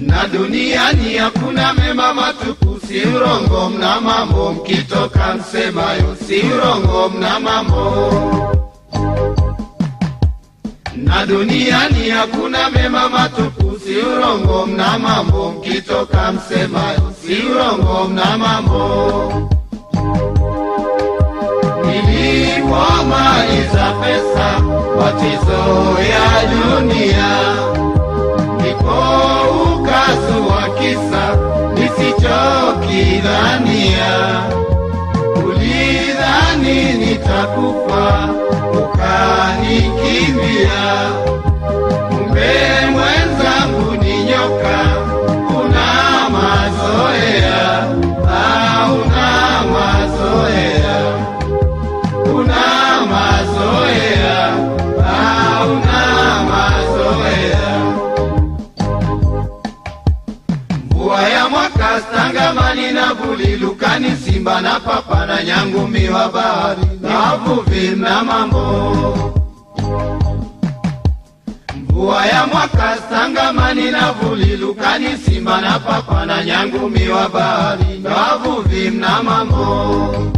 na duniani hakuna mema matupu, si urongo, mna mambo. Mkitoka msemayo, si urongo, mna mambo. Na duniani hakuna mema matupu, si urongo, mna mambo. Mkitoka msemayo, si urongo, mna mambo. Nilipomaliza pesa matizo ya dunia nisichokidhania. Ulidhani nitakufa ukanikimbia, stangamani Lukani, simba na papa na nyangumi wa bahari na wavuvi na mambo. Mvua ya mwaka Sangamani na vulilukani simba na papa na nyangumi wa bahari na wavuvi na mambo.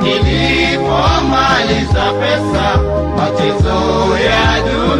Nilipomaliza pesa machezo ya dunia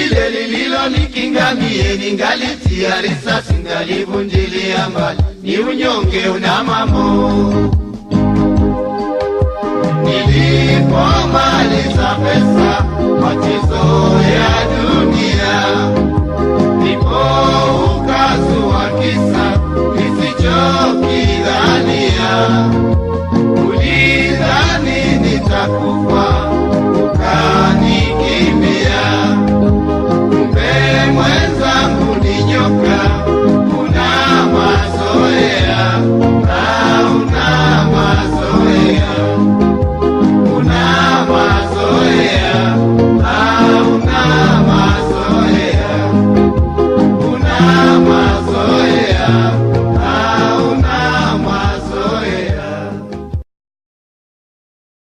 lile ngalitia risasi ngalivunjilia mbali, ni unyonge una mambo.